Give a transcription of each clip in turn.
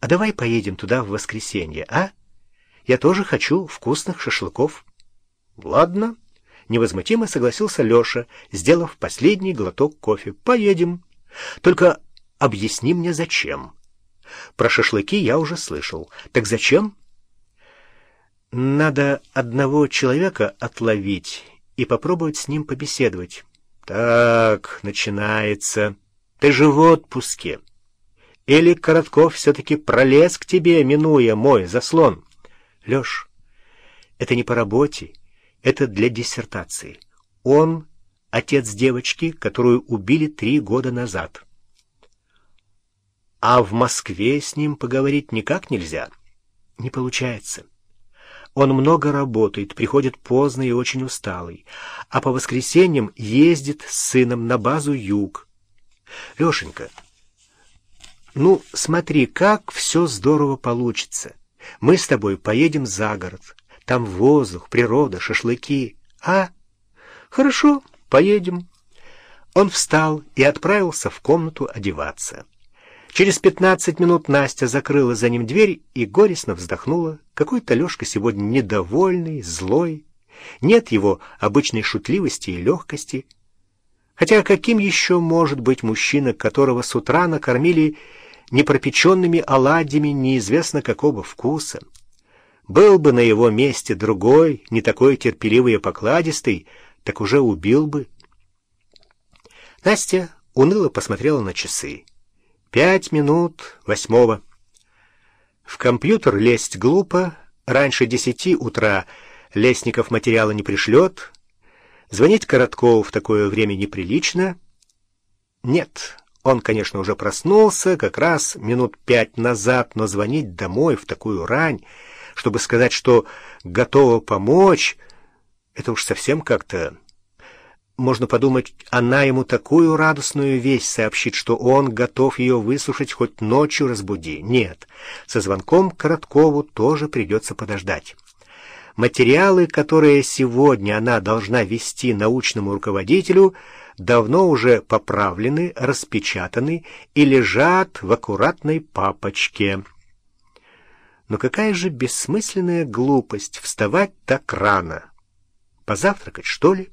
А давай поедем туда в воскресенье, а? Я тоже хочу вкусных шашлыков. Ладно, невозмутимо согласился Леша, сделав последний глоток кофе. Поедем. Только объясни мне, зачем. Про шашлыки я уже слышал. Так зачем? Надо одного человека отловить и попробовать с ним побеседовать. Так, начинается. Ты же в отпуске. Или Коротков все-таки пролез к тебе, минуя мой заслон? Леш, это не по работе, это для диссертации. Он — отец девочки, которую убили три года назад. А в Москве с ним поговорить никак нельзя. Не получается. Он много работает, приходит поздно и очень усталый, а по воскресеньям ездит с сыном на базу «Юг». Лешенька, ну, смотри, как все здорово получится. Мы с тобой поедем за город. Там воздух, природа, шашлыки. А? Хорошо, поедем. Он встал и отправился в комнату одеваться. Через пятнадцать минут Настя закрыла за ним дверь и горестно вздохнула. Какой-то Лешка сегодня недовольный, злой. Нет его обычной шутливости и легкости. Хотя каким еще может быть мужчина, которого с утра накормили непропеченными оладьями неизвестно какого вкуса. Был бы на его месте другой, не такой терпеливый и покладистый, так уже убил бы. Настя уныло посмотрела на часы. Пять минут восьмого. В компьютер лезть глупо, раньше десяти утра Лесников материала не пришлет, звонить Короткову в такое время неприлично. Нет, он, конечно, уже проснулся как раз минут пять назад, но звонить домой в такую рань, чтобы сказать, что готова помочь, это уж совсем как-то... Можно подумать, она ему такую радостную весть сообщит, что он готов ее выслушать хоть ночью разбуди. Нет, со звонком Короткову тоже придется подождать. Материалы, которые сегодня она должна вести научному руководителю, давно уже поправлены, распечатаны и лежат в аккуратной папочке. Но какая же бессмысленная глупость вставать так рано. Позавтракать, что ли?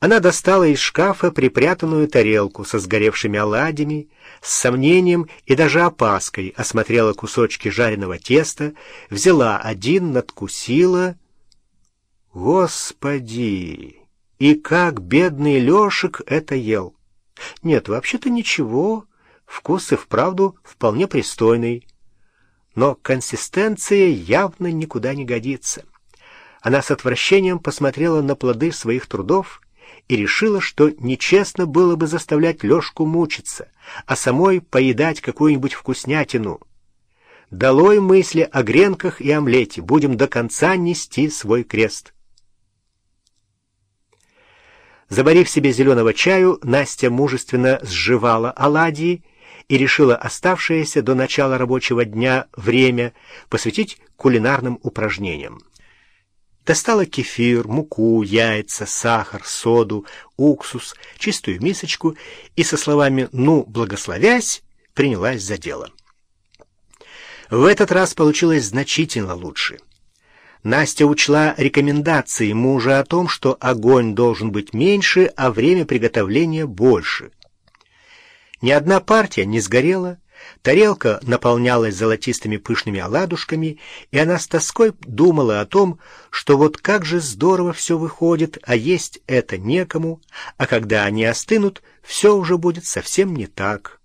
Она достала из шкафа припрятанную тарелку со сгоревшими оладьями, с сомнением и даже опаской осмотрела кусочки жареного теста, взяла один, надкусила. Господи! И как бедный Лешек это ел? Нет, вообще-то ничего, вкус и вправду вполне пристойный. Но консистенция явно никуда не годится. Она с отвращением посмотрела на плоды своих трудов и решила, что нечестно было бы заставлять Лешку мучиться, а самой поедать какую-нибудь вкуснятину. Долой мысли о гренках и омлете, будем до конца нести свой крест. Заварив себе зеленого чаю, Настя мужественно сживала оладьи и решила оставшееся до начала рабочего дня время посвятить кулинарным упражнениям. Достала кефир, муку, яйца, сахар, соду, уксус, чистую мисочку и со словами «ну, благословясь» принялась за дело. В этот раз получилось значительно лучше — Настя учла рекомендации мужа о том, что огонь должен быть меньше, а время приготовления больше. Ни одна партия не сгорела, тарелка наполнялась золотистыми пышными оладушками, и она с тоской думала о том, что вот как же здорово все выходит, а есть это некому, а когда они остынут, все уже будет совсем не так.